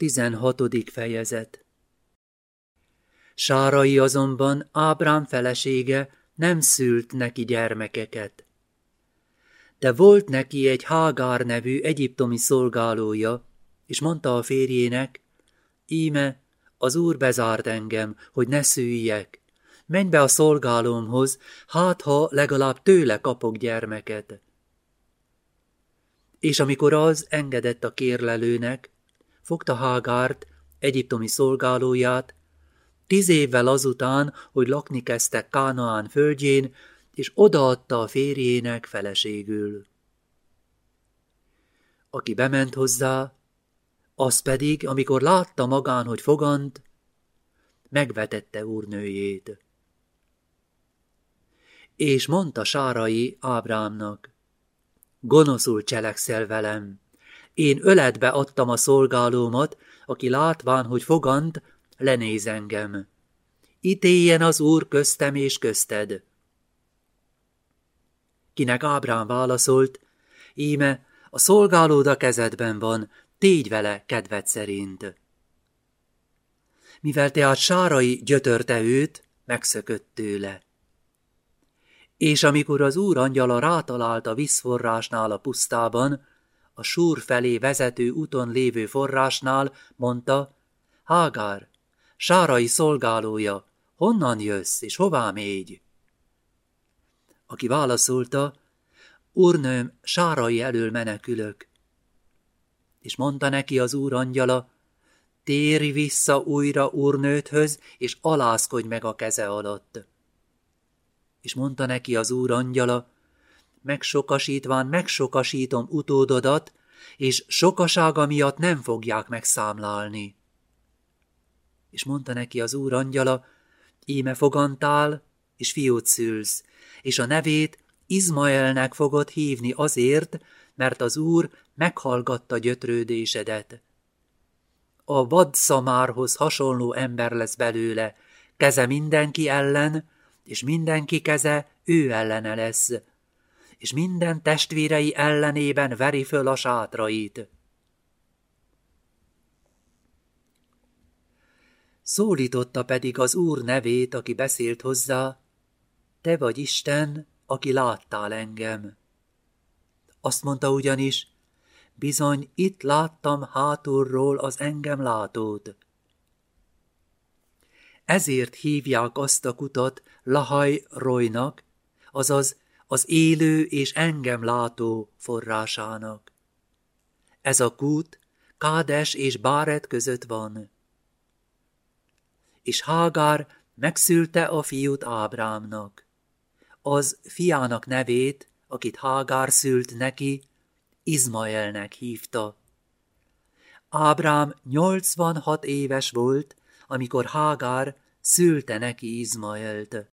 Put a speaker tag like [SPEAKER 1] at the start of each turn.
[SPEAKER 1] Tizenhatodik fejezet Sárai azonban Ábrám felesége nem szült neki gyermekeket. De volt neki egy Hágár nevű egyiptomi szolgálója, és mondta a férjének, íme, az úr bezárt engem, hogy ne szüljek. Menj be a szolgálómhoz, hát ha legalább tőle kapok gyermeket. És amikor az engedett a kérlelőnek, fogta Hágárt, egyiptomi szolgálóját, tíz évvel azután, hogy lakni kezdtek Kánaán földjén, és odaadta a férjének feleségül. Aki bement hozzá, az pedig, amikor látta magán, hogy fogant, megvetette úrnőjét. És mondta Sárai Ábrámnak, gonoszul cselekszel velem, én öletbe adtam a szolgálómat, aki látván, hogy fogant, lenéz engem. Ítéljen az úr köztem és közted. Kinek Ábrám válaszolt, íme, a szolgálód a kezedben van, tégy vele kedved szerint. Mivel tehát Sárai gyötörte őt, megszökött tőle. És amikor az úr angyala rátalált a vízforrásnál a pusztában, a súr felé vezető úton lévő forrásnál, mondta, Hágár, sárai szolgálója, honnan jössz, és hová mégy? Aki válaszolta, Úrnőm, sárai elől menekülök. És mondta neki az úr angyala, térj vissza újra úrnődhöz, és alászkodj meg a keze alatt. És mondta neki az úr angyala, megsokasítván megsokasítom utódodat, és sokasága miatt nem fogják megszámlálni. És mondta neki az úr angyala, íme fogantál, és fiút szülsz, és a nevét Izmaelnek fogod hívni azért, mert az úr meghallgatta gyötrődésedet. A vadszamárhoz hasonló ember lesz belőle, keze mindenki ellen, és mindenki keze ő ellene lesz, és minden testvérei ellenében veri föl a sátrait. Szólította pedig az Úr nevét, aki beszélt hozzá, te vagy Isten, aki láttál engem. Azt mondta ugyanis, bizony itt láttam hátulról az engem látót. Ezért hívják azt a kutat Lahaj Rojnak, azaz az élő és engem látó forrásának. Ez a kút Kádes és Báret között van. És Hágár megszülte a fiút Ábrámnak. Az fiának nevét, akit Hágár szült neki, Izmaelnek hívta. Ábrám nyolcvanhat éves volt, amikor Hágár szülte neki Izmaelt.